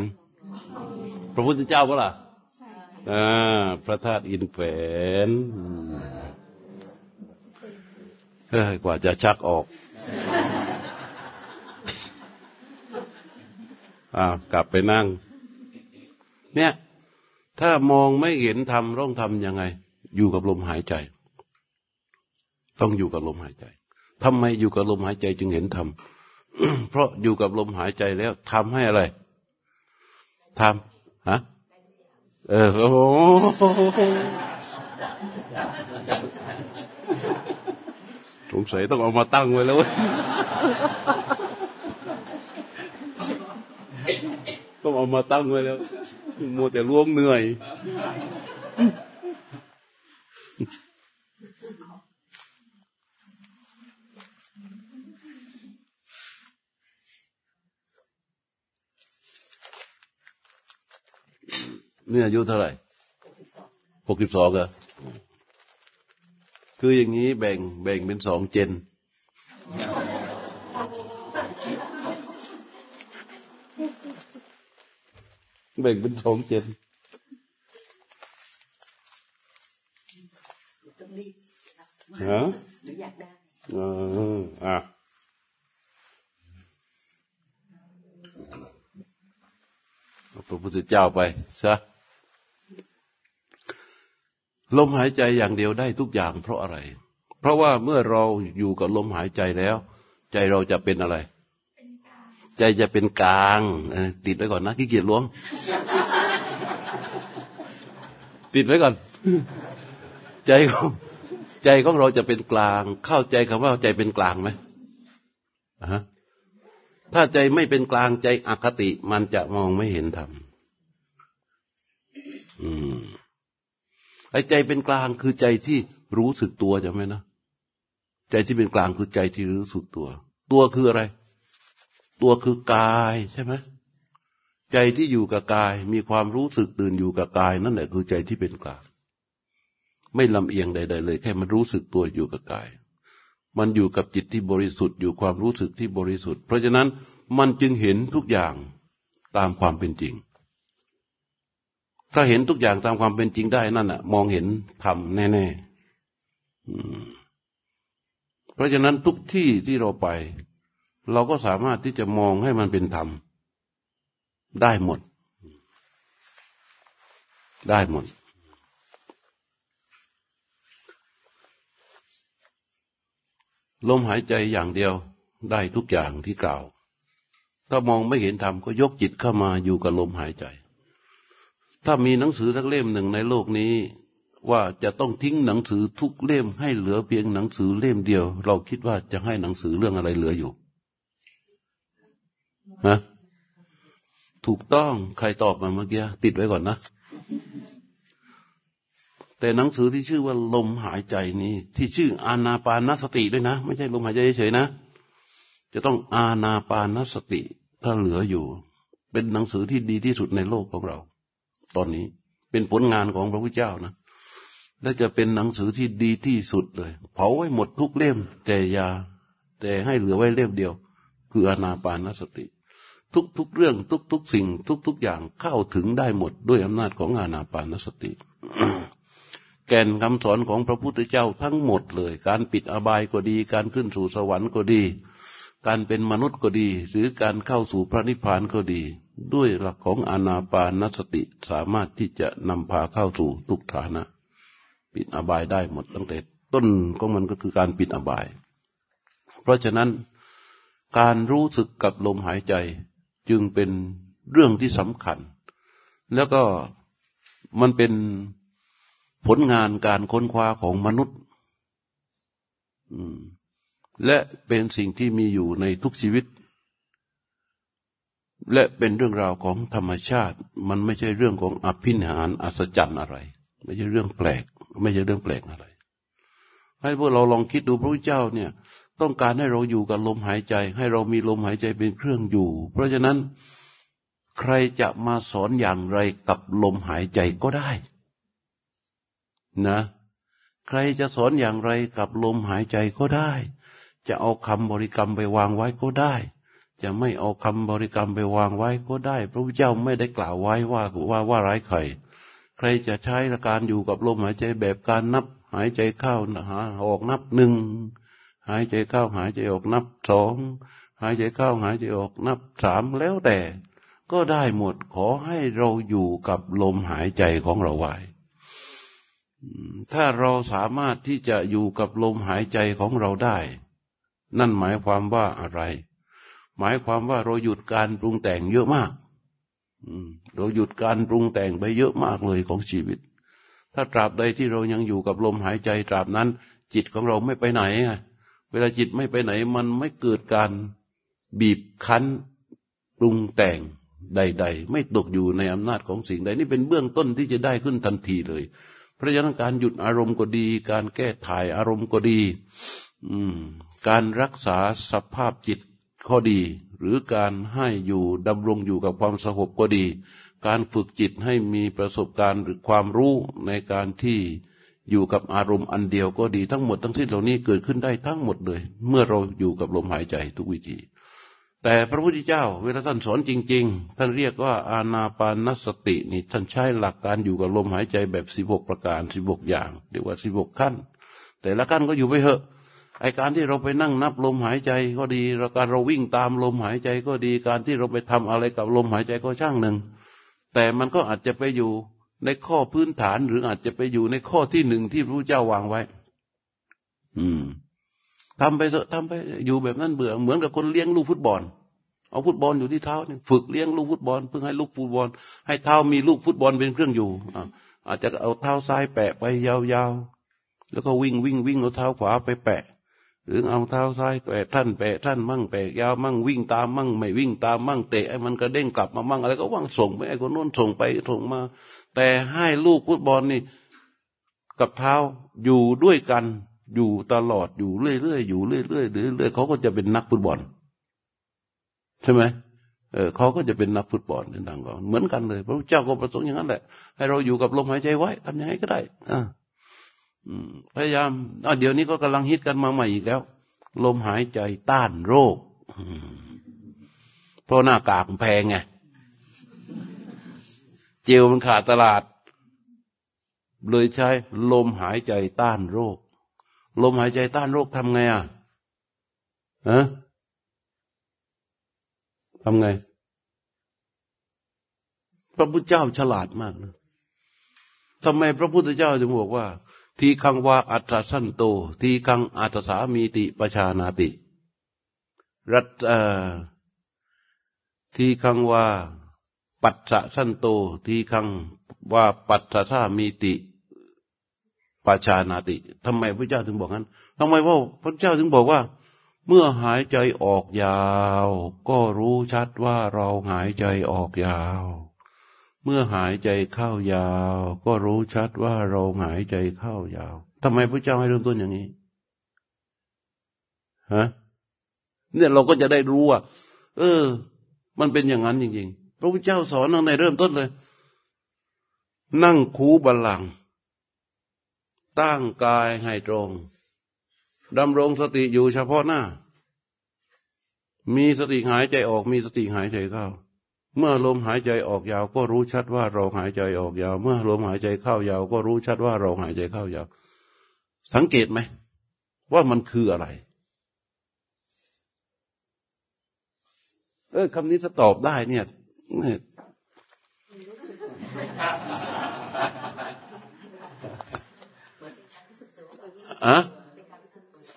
พระพุทธเจ้าเปล่าอ่า พระธาตุอินแฝน เฮ้ยกว่าจะชักออกอ่ากลับไปนั่ง เนี่ย ถ้ามองไม่เห็นทำต้องทำยังไง อยู่กับลมหายใจ ต้องอยู่กับลมหายใจทำไมอยู่กับลมหายใจจึงเห็นทำเพราะอยู่กับลมหายใจแล้วทำให้อะไรทำฮะเออโอ้โห สงสัยต้องเอามาตั้งไว้แล้วต้องเอามาตั้งไว้แล้วมัวแต่ล้วงเหนื่อย เนี่ยอายุเท่าไหร่หกสิบสองอ คืออย่างนี้แบ่งแบ่งเป็นสองเจน แบ่งเป็นสองเจนฮะอยากได้อ่าพระพุทธเจ้าไปซะ ลมหายใจอย่างเดียวได้ทุกอย่างเพราะอะไร เพราะว่าเมื่อเราอยู่กับลมหายใจแล้ว ใจเราจะเป็นอะไร ใจจะเป็นกลางติดไว้ก่อนนะขี้เกียจล้วง ติดไว้ก่อน ใจของใจของเราจะเป็นกลาง เข้าใจคำว่าใจเป็นกลางไหมฮะถ้าใจไม่เป็นกลางใจอคติมันจะมองไม่เห็นธรรมอืม ไอ้ใจเป็นกลางคือใจที่รู้สึกตัวจำไหมนะใจที่เป็นกลางคือใจที่รู้สึกตัว ตัวคืออะไร ตัวคือกายใช่ไหมใจที่อยู่กับกายมีความรู้สึกตื่นอยู่กับกาย นั่นแหละคือใจที่เป็นกลาง ไม่ลำเอียงใด ๆ เลย แค่มันรู้สึกตัวอยู่กับกาย มันอยู่กับจิตที่บริสุทธิ์อยู่ความรู้สึกที่บริสุทธิ์ เพราะฉะนั้นมันจึงเห็นทุกอย่างตามความเป็นจริง ถ้าเห็นทุกอย่างตามความเป็นจริงได้นั่นน่ะมองเห็นธรรมแน่ๆเพราะฉะนั้นทุกที่ที่เราไป เราก็สามารถที่จะมองให้มันเป็นธรรมได้หมด ได้หมด ลมหายใจอย่างเดียวได้ทุกอย่างที่กล่าว ถ้ามองไม่เห็นธรรมก็ยกจิตเข้ามาอยู่กับลมหายใจ ถ้ามีหนังสือสักเล่มหนึ่งในโลกนี้ ว่าจะต้องทิ้งหนังสือทุกเล่มให้เหลือเพียงหนังสือเล่มเดียว เราคิดว่าจะให้หนังสือเรื่องอะไรเหลืออยู่ฮะถูกต้องใครตอบมาเมื่อกี้ติดไว้ก่อนนะ แต่หนังสือที่ชื่อว่าลมหายใจนี้ ที่ชื่ออานาปานสติด้วยนะ ไม่ใช่ลมหายใจเฉยๆนะ จะต้องอานาปานสติถ้าเหลืออยู่ เป็นหนังสือที่ดีที่สุดในโลกของเรา ตอนนี้ เป็นผลงานของพระพุทธเจ้านะและจะเป็นหนังสือที่ดีที่สุดเลย เผาไว้หมดทุกเล่ม แต่ยาแต่ให้เหลือไว้เล่มเดียว คืออานาปานสติ ทุกๆเรื่องทุกๆสิ่ง ทุกๆอย่างเข้าถึงได้หมดด้วยอำนาจของอานาปานสติ แก่นคำสอนของพระพุทธเจ้าทั้งหมดเลย การปิดอบายก็ดี การขึ้นสู่สวรรค์ก็ดี การเป็นมนุษย์ก็ดี หรือการเข้าสู่พระนิพพานก็ดี ด้วยหลักของอานาปานสติสามารถที่จะนำพาเข้าสู่ทุกฐานะ ปิดอบายได้หมดตั้งแต่ต้นของมันก็คือการปิดอบาย เพราะฉะนั้นการรู้สึกกับลมหายใจจึงเป็นเรื่องที่สำคัญ แล้วก็มันเป็นผลงานการค้นคว้าของมนุษย์ และเป็นสิ่งที่มีอยู่ในทุกชีวิต และเป็นเรื่องราวของธรรมชาติ มันไม่ใช่เรื่องของอภินิหารอัศจรรย์อะไร ไม่ใช่เรื่องแปลก ไม่ใช่เรื่องแปลกอะไร ให้พวกเราลองคิดดูพระพุทธเจ้าเนี่ยต้องการให้เราอยู่กับลมหายใจ ให้เรามีลมหายใจเป็นเครื่องอยู่ เพราะฉะนั้นใครจะมาสอนอย่างไรกับลมหายใจก็ได้ นะ ใครจะสอนอย่างไรกับลมหายใจก็ได้ จะเอาคำบริกรรมไปวางไว้ก็ได้ จะไม่เอาคำบริกรรมไปวางไว้ก็ได้ พระพุทธเจ้าไม่ได้กล่าวไว้ว่าว่าว่าร้ายใครใครจะใช้การอยู่กับลมหายใจแบบการนับ หายใจเข้าหาออกนับหนึ่งหายใจเข้าหายใจออกนับสองหายใจเข้าหายใจออกนับสามแล้วแต่ ก็ได้หมดขอให้เราอยู่กับลมหายใจของเราไว้ถ้าเราสามารถที่จะอยู่กับลมหายใจของเราได้ นั่นหมายความว่าอะไร หมายความว่าเราหยุดการปรุงแต่งเยอะมากเราหยุดการปรุงแต่งไปเยอะมากเลยของชีวิต ถ้าตราบใดที่เรายังอยู่กับลมหายใจตราบนั้น จิตของเราไม่ไปไหนไงเวลาจิตไม่ไปไหนมันไม่เกิดการบีบคั้นปรุงแต่งใด ๆ ไม่ตกอยู่ในอำนาจของสิ่งใดนี่เป็นเบื้องต้นที่จะได้ขึ้นทันทีเลย เพราะฉะนั้นการหยุดอารมณ์ก็ดี การแก้ถ่ายอารมณ์ก็ดี การรักษาสภาพจิตก็ดี หรือการให้อยู่ดำรงอยู่กับความสงบก็ดี การฝึกจิตให้มีประสบการณ์หรือความรู้ในการที่อยู่กับอารมณ์อันเดียวก็ดีทั้งหมดทั้งสิ้นเหล่านี้เกิดขึ้นได้ทั้งหมดเลย เมื่อเราอยู่กับลมหายใจทุกวิธี แต่พระพุทธเจ้า เวลาท่านสอนจริง ๆ ท่านเรียกว่าอาณาปานสตินี่ท่านใช้หลักการอยู่กับลมหายใจแบบสิบกประการสิบกอย่าง เรียกว่าสิบกขั้น แต่ละขั้นก็อยู่ไปเถอะ ไอการที่เราไปนั่งนับลมหายใจก็ดีการเราวิ่งตามลมหายใจก็ดีการที่เราไปทำอะไรกับลมหายใจก็ช่างหนึ่ง แต่มันก็อาจจะไปอยู่ในข้อพื้นฐานหรืออาจจะไปอยู่ในข้อที่หนึ่งที่พระเจ้าวางไว้ อืมทำไปเถอะทำไปอยู่แบบนั้นเบื่อ เหมือนกับคนเลี้ยงลูกฟุตบอล เอาฟุตบอลอยู่ที่เท้าเนี่ยฝึกเลี้ยงลูกฟุตบอลเพื่อให้ลูกฟุตบอล ให้เท้ามีลูกฟุตบอลเป็นเครื่องอยู่อาจจะเอาเท้าซ้ายแปะไปยาวๆแล้วก็วิ่งวิ่งวิ่งเอาเท้าขวาไปแปะ หรือเอาเท้าซ้ายแปะท่านแปะท่านมั่งแปะยาวมั่งวิ่งตามมั่งไม่วิ่งตามมั่งเตะไอ้มันกระเด้งกลับมามั่งอะไรก็ว่างส่งไปไอ้คนโน้นส่งไปส่งมา แต่ให้ลูกฟุตบอลนี่กับเท้าอยู่ด้วยกันอยู่ตลอดอยู่เรื่อยๆอยู่เรื่อยๆเรื่อยๆเขาก็จะเป็นนักฟุตบอล ใช่ไหมเออเขาก็จะเป็นนักฟุตบอลในดังก็เหมือนกันเลยพระเจ้าก็ประสงค์อย่างนั้นแหละ ให้เราอยู่กับลมหายใจไว้ทำยังไงก็ได้อ่า พยายามเดี๋ยวนี้ก็กำลังฮิตกันมาใหม่อีกแล้ว ลมหายใจต้านโรคเพราะหน้ากากแพงไงเจลมันขาดตลาด เลยใช้ลมหายใจต้านโรค ลมหายใจต้านโรคทำไงอะฮะทำไง พระพุทธเจ้าฉลาดมากนะทำไมพระพุทธเจ้าจึงบอกว่า ทีคังวาอัตสันโต ทีคังอัตสามีติปชานาติ รัตทีคังวาปัจสะสันโต ทีคังว่าปัจสะมีติปชานาติทำไมพระเจ้าถึงบอกงั้นทำไมว่าพระเจ้าถึงบอกว่า เมื่อหายใจออกยาว ก็รู้ชัดว่าเราหายใจออกยาว เมื่อหายใจเข้ายาว ก็รู้ชัดว่าเราหายใจเข้ายาวทำไมพระเจ้าให้เริ่มต้นอย่างนี้ฮะเนี่ยเราก็จะได้รู้ว่า เออ มันเป็นอย่างนั้นจริงๆ พระพุทธเจ้าสอนตั้งในเริ่มต้นเลย นั่งคูบัลลัง ตั้งกายให้ตรงดำรงสติอยู่เฉพาะหน้า มีสติหายใจออก มีสติหายใจเข้า เมื่อลมหายใจออกยาวก็รู้ชัดว่าเราหายใจออกยาว เมื่อลมหายใจเข้ายาว ก็รู้ชัดว่าเราหายใจเข้ายาว สังเกตไหมว่ามันคืออะไร เออคำนี้ถ้าตอบได้เนี่ยอะ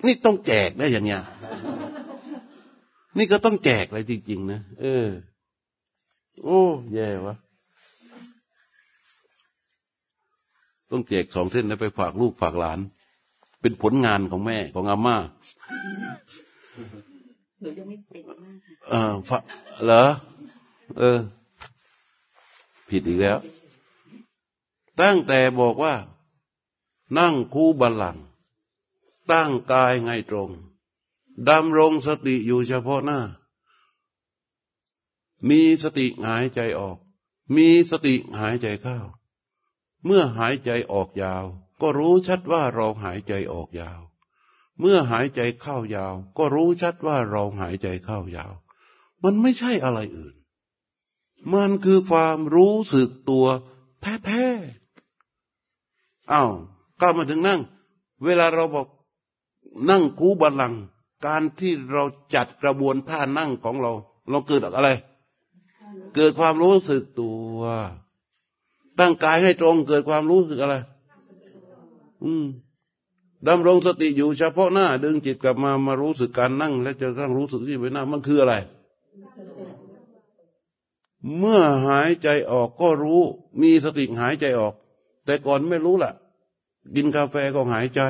นี่ต้องแจกนะอย่างเงี้ย นี่ก็ต้องแจกเลยจริง ๆ นะ เออ โอ้แย่วะต้องแจกสองเส้นแล้วไปฝากลูกฝากหลาน เป็นผลงานของแม่ของอาม่าหนูยังไม่เป็นมากเออฝะเหรอเออ ผิดอีกแล้ว ตั้งแต่บอกว่า นั่งคู่บัลลัง ตั้งกายไงตรงดำรงสติอยู่เฉพาะหน้า มีสติหายใจออก มีสติหายใจเข้า เมื่อหายใจออกยาว ก็รู้ชัดว่าเราหายใจออกยาว เมื่อหายใจเข้ายาว ก็รู้ชัดว่าเราหายใจเข้ายาว มันไม่ใช่อะไรอื่น มันคือความรู้สึกตัวแท้ๆอ้าวก้ามาถึงนั่ง เวลาเราบอกนั่งคูบัลลังการที่เราจัดกระบวนท่านั่งของเรา เราเกิดอะไร เกิดความรู้สึกตัว ตั้งกายให้ตรงเกิดความรู้สึกอะไร อืมดำรงสติอยู่เฉพาะหน้า ดึงจิตกลับมามารู้สึกการนั่ง และจะตั้งรู้สึกที่ใบหน้ามันคืออะไร เมื่อหายใจออกก็รู้ มีสติหายใจออก แต่ก่อนไม่รู้ล่ะ กินกาแฟก็หายใจ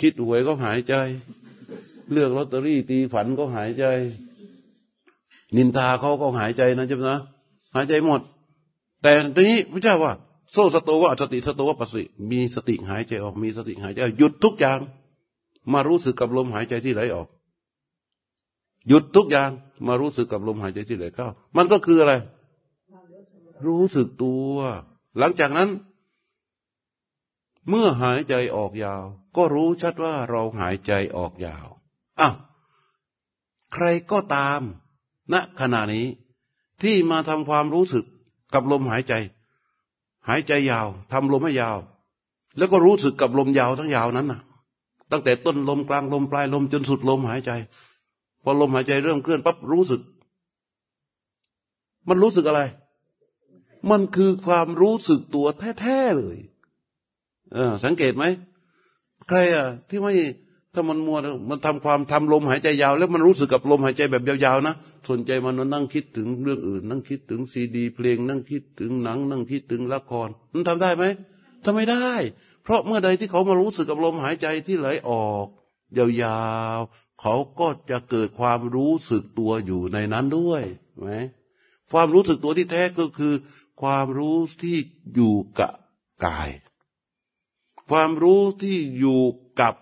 คิดหวยก็หายใจ เลือกลอตเตอรี่ตีฝันก็หายใจ นินทาเขาก็หายใจนะจ๊ะนะหายใจหมด แต่ทีนี้พระเจ้าว่า โซสตวะสติสตวะปัสสิมีสติหายใจออกมีสติหายใจหยุดทุกอย่าง มารู้สึกกับลมหายใจที่ไหลออก หยุดทุกอย่างมารู้สึกกับลมหายใจที่ไหลเข้า มันก็คืออะไร รู้สึกตัว หลังจากนั้น เมื่อหายใจออกยาว ก็รู้ชัดว่าเราหายใจออกยาวอ้าวใครก็ตาม ณขณะนี้ที่มาทำความรู้สึกกับลมหายใจ หายใจยาวทำลมให้ยาว แล้วก็รู้สึกกับลมยาวทั้งยาวนั้นน่ะตั้งแต่ต้นลมกลางลมปลายลมจนสุดลมหายใจ พอลมหายใจเริ่มเคลื่อนปั๊บรู้สึก มันรู้สึกอะไร มันคือความรู้สึกตัวแท้ๆเลย เออ สังเกตไหมใครอะที่ไม่ ถ้ามันมัวมันทำความทำลมหายใจยาว แล้วมันรู้สึกกับลมหายใจแบบยาวๆนะสนใจมันนั่งคิดถึงเรื่องอื่น นั่งคิดถึงซีดีเพลง นั่งคิดถึงหนัง นั่งคิดถึงละคร มันทำได้ไหมทำไม่ได้ เพราะเมื่อใดที่เขามารู้สึกกับลมหายใจที่ไหลออก ยาวๆเขาก็จะเกิดความรู้สึกตัวอยู่ในนั้นด้วยไหมความรู้สึกตัวที่แท้ก็คือ ความรู้ที่อยู่กับกาย ความรู้ที่อยู่กับ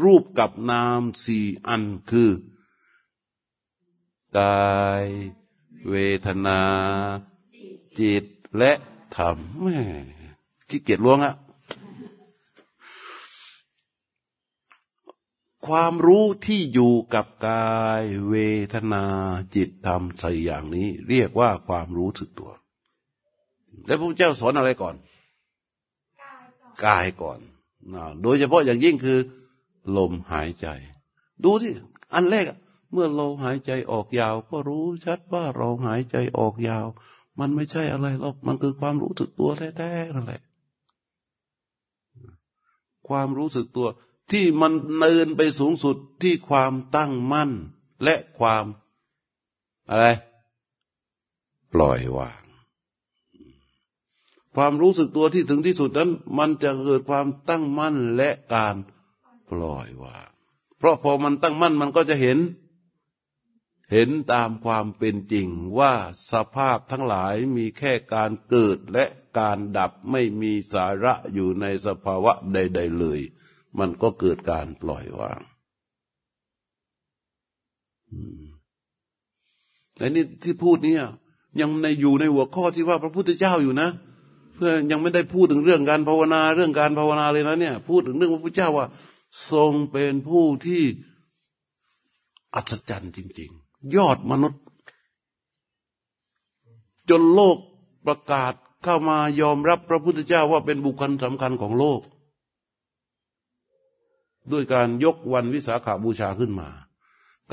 รูปกับนามสี่อันคือ กาย เวทนา จิตและธรรมแม่ขี้เกียจล้วงอะความรู้ที่อยู่กับกายเวทนาจิตธรรมใส่อย่างนี้ เรียกว่าความรู้สึกตัว แล้วพระเจ้าสอนอะไรก่อน กายก่อน โดยเฉพาะอย่างยิ่งคือ ลมหายใจ ดูที่อันแรกเมื่อเราหายใจออกยาว ก็รู้ชัดว่าเราหายใจออกยาว มันไม่ใช่อะไรหรอกมันคือความรู้สึกตัวแท้ๆนั่นแหละความรู้สึกตัวที่มันเนินไปสูงสุดที่ความตั้งมั่น และความ อะไร ปล่อยวาง ความรู้สึกตัวที่ถึงที่สุดนั้น มันจะเกิดความตั้งมั่นและการ ปล่อยวางเพราะพอมันตั้งมั่นมันก็จะเห็น เห็นตามความเป็นจริงว่าสภาพทั้งหลายมีแค่การเกิดและการดับไม่มีสาระอยู่ในสภาวะใด ๆ เลย มันก็เกิดการปล่อยวางแต่นี่ที่พูดเนี่ยยังในอยู่ในหัวข้อที่ว่าพระพุทธเจ้าอยู่นะ เพื่อยังไม่ได้พูดถึงเรื่องการภาวนาเรื่องการภาวนาเลยนะเนี่ย พูดถึงเรื่องพระพุทธเจ้าว่า ทรงเป็นผู้ที่อัศจรรย์จริง ๆ ยอดมนุษย์ จนโลกประกาศเข้ามายอมรับพระพุทธเจ้าว่าเป็นบุคคลสำคัญของโลก ด้วยการยกวันวิสาขาบูชาขึ้นมา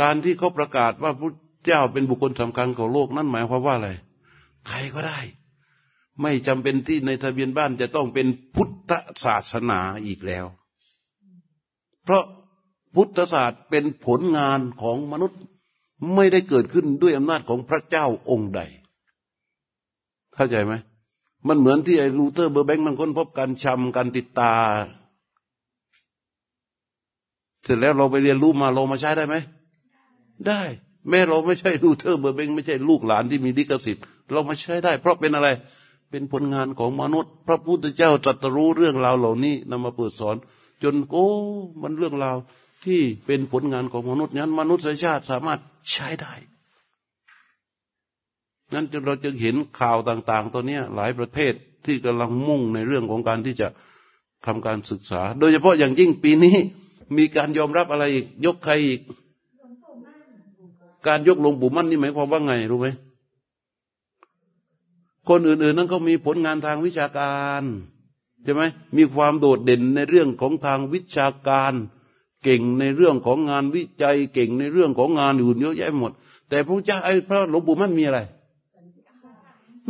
การที่เขาประกาศว่าพระเจ้าเป็นบุคคลสำคัญของโลกนั่นหมายความว่าอะไร ใครก็ได้ ไม่จำเป็นที่ในทะเบียนบ้านจะต้องเป็นพุทธศาสนาอีกแล้ว เพราะพุทธศาสตร์เป็นผลงานของมนุษย์ไม่ได้เกิดขึ้นด้วยอำนาจของพระเจ้าองค์ใด เข้าใจไหมมันเหมือนที่ไอ้ลูเทอร์เบอร์แบงค์มันค้นพบการชำการติดตา เสร็จแล้วเราไปเรียนรู้มาเรามาใช้ได้ไหม ได้ แม้เราไม่ใช่ลูเทอร์เบอร์เบงค์ไม่ใช่ลูกหลานที่มีดิกสิทธิ์ เรามาใช้ได้ เพราะเป็นอะไร เป็นผลงานของมนุษย์ พระพุทธเจ้าตรัสรู้เรื่องราวเหล่านี้นำมาเปิดสอน จนโอ้มันเรื่องราวที่เป็นผลงานของมนุษย์นั้นมนุษยชาติสามารถใช้ได้ นั้นจนเราจึงเห็นข่าวต่าง ๆ ตัวนี้หลายประเทศที่กำลังมุ่งในเรื่องของการที่จะทำการศึกษา โดยเฉพาะอย่างยิ่งปีนี้ มีการยอมรับอะไรอีก ยกใครอีก การยกลงปู่มั่นนี่หมายความว่าไงรู้ไหมคนอื่น ๆ นั้นเขามีผลงานทางวิชาการ ใช่ไหมมีความโดดเด่นในเรื่องของทางวิชาการ เก่งในเรื่องของงานวิจัย เก่งในเรื่องของงานอื่นเยอะแยะหมด แต่พระเจ้าไอ้พระหลวงปู่มั่นมีอะไร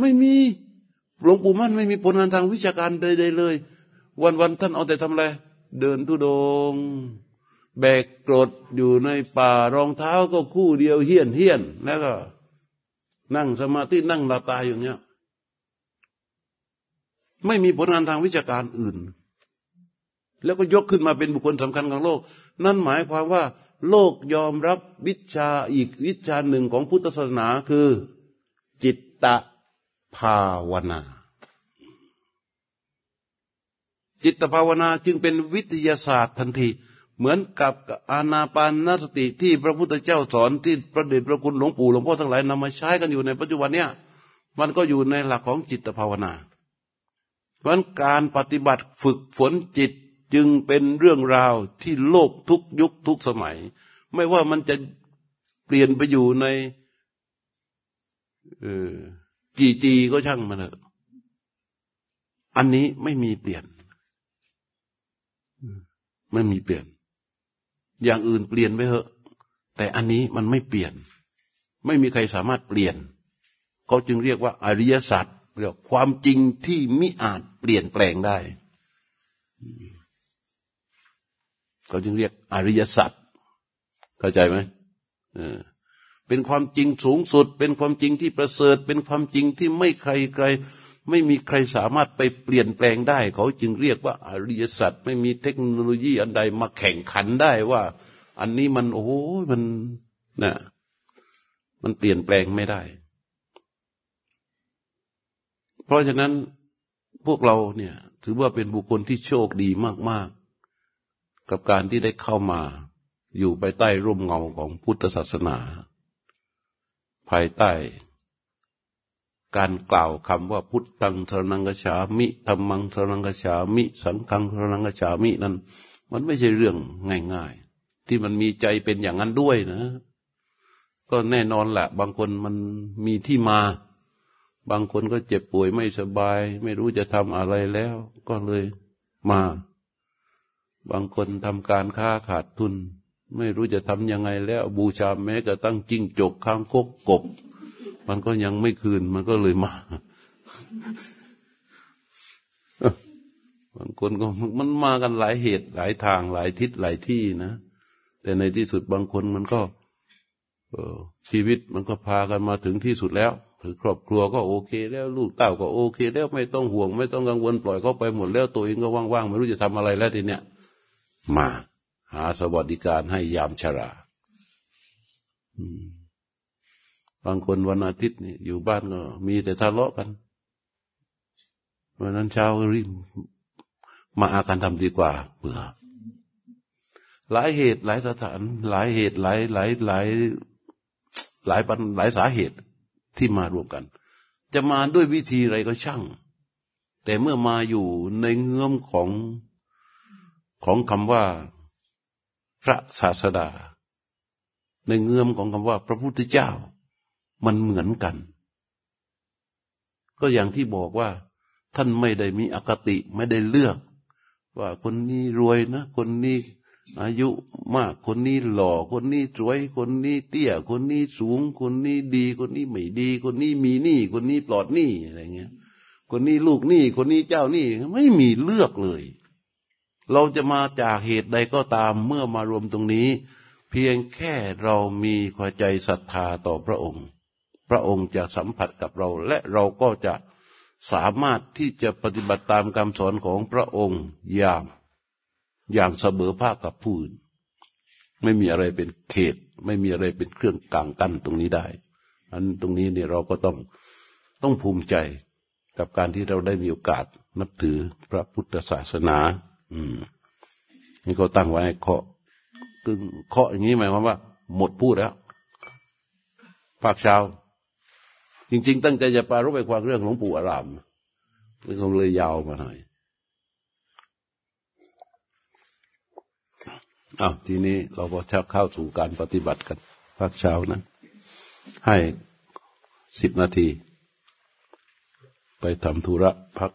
ไม่มีหลวงปู่มั่นไม่มีผลงานทางวิชาการใดๆเลย วันๆท่านเอาแต่ทำอะไรเดินทุดง แบกกรดอยู่ในป่ารองเท้าก็คู่เดียวเฮี้ยนเฮี้ยนแล้วก็ นั่งสมาธินั่งหลับตาอย่างเงี้ย ไม่มีผลงานทางวิชาการอื่น แล้วก็ยกขึ้นมาเป็นบุคคลสำคัญของโลก นั่นหมายความว่า โลกยอมรับวิชาอีกวิชาหนึ่งของพุทธศาสนาคือ จิตตภาวนา จิตภาวนาจึงเป็นวิทยาศาสตร์ทันที เหมือนกับอานาปานนสติที่พระพุทธเจ้าสอนที่ประเดชพระคุณหลวงปู่หลวงพ่อทั้งหลายนำมาใช้กันอยู่ในปัจจุบันเนี้ยมันก็อยู่ในหลักของจิตภาวนา เพราะการปฏิบัติฝึกฝนจิตจึงเป็นเรื่องราวที่โลกทุกยุคทุกสมัย ไม่ว่ามันจะเปลี่ยนไปอยู่ในกี่จีก็ช่างมันเถอะอันนี้ไม่มีเปลี่ยน ไม่มีเปลี่ยน อย่างอื่นเปลี่ยนไปเหอะ แต่อันนี้มันไม่เปลี่ยน ไม่มีใครสามารถเปลี่ยน เขาจึงเรียกว่าอริยสัจ เรียกความจริงที่มิอาจเปลี่ยนแปลงได้เขาจึงเรียกอริยสัจเข้าใจไหมเออเป็นความจริงสูงสุด เป็นความจริงที่ประเสริฐ เป็นความจริงที่ไม่ใครใคร ไม่มีใครสามารถไปเปลี่ยนแปลงได้ เขาจึงเรียกว่าอริยสัจไม่มีเทคโนโลยีอันใดมาแข่งขันได้ว่า อันนี้มันโอ้มันนะมันเปลี่ยนแปลงไม่ได้ เพราะฉะนั้นพวกเราเนี่ยถือว่าเป็นบุคคลที่โชคดีมาก ๆ กับการที่ได้เข้ามาอยู่ภายใต้ร่มเงาของพุทธศาสนา ภายใต้ การกล่าวคำว่าพุทธังสรนังกฉามิธรรมังสรนังกฉามิ สังฆังสรนังกฉามินั้น มันไม่ใช่เรื่องง่ายๆ ที่มันมีใจเป็นอย่างนั้นด้วยนะ ก็แน่นอนแหละบางคนมันมีที่มา บางคนก็เจ็บป่วยไม่สบาย ไม่รู้จะทำอะไรแล้ว ก็เลยมา บางคนทำการค้าขาดทุน ไม่รู้จะทำยังไงแล้ว บูชาแม้กระตั้งจิ้งจกข้างคกกบ มันก็ยังไม่คืนมันก็เลยมา บางคนก็มันมากันหลายเหตุหลายทางหลายทิศหลายที่นะ แต่ในที่สุดบางคนมันก็ชีวิตมันก็พากันมาถึงที่สุดแล้ว ถือครอบครัวก็โอเค แล้วลูกเต้าก็โอเค แล้วไม่ต้องห่วง ไม่ต้องกังวลปล่อยเขาไปหมดแล้วตัวเองก็ว่างๆไม่รู้จะทำอะไรแล้วทีเนี้ยมาหาสวัสดิการให้ยามชราบางคนวันอาทิตย์นี่อยู่บ้านก็ มีแต่ทะเลาะกันวันนั้นเช้ารีบมาอาการทำดีกว่าเบื่อหลายเหตุหลายสถาน หลายเหตุหลายหลายหลายหลายปัญหลายสาเหตุ ที่มารวมกัน จะมาด้วยวิธีอะไรก็ช่าง แต่เมื่อมาอยู่ในเงื่อมของของคำว่าพระศาสดา ในเงื่อมของคำว่าพระพุทธเจ้า มันเหมือนกัน ก็อย่างที่บอกว่า ท่านไม่ได้มีอคติไม่ได้เลือก ว่าคนนี้รวยนะ คนนี้ อายุมากคนนี้หล่อคนนี้สวย คนนี้เตี้ย คนนี้สูง คนนี้ดี คนนี้ไม่ดี คนนี้มีหนี้คนนี้ปลอดหนี้อะไรเงี้ย คนนี้ลูกหนี้คนนี้เจ้าหนี้ไม่มีเลือกเลย เราจะมาจากเหตุใดก็ตามเมื่อมารวมตรงนี้ เพียงแค่เรามีความใจศรัทธาต่อพระองค์ พระองค์จะสัมผัสกับเรา และเราก็จะสามารถที่จะปฏิบัติตามคำสอนของพระองค์อย่าง อย่างเสมอภาคกับผู้อื่น ไม่มีอะไรเป็นเขต ไม่มีอะไรเป็นเครื่องกลางกั้นตรงนี้ได้ อันตรงนี้เนี่ยเราก็ต้องต้องภูมิใจกับการที่เราได้มีโอกาสนับถือพระพุทธศาสนา อืมนี่เขาตั้งไว้เคาะตึงเคาะอย่างนี้หมายความว่า หมดพูดแล้วภาคเช้า จริง ๆ ตั้งใจจะปารบไปความเรื่องหลวงปู่อารามเลยคงเลยยาวมาหน่อย อ้าวทีนี้เราก็จะเข้าสู่การปฏิบัติกัน ภาคเช้านะ ให้สิบนาที ไปทำธุระพัก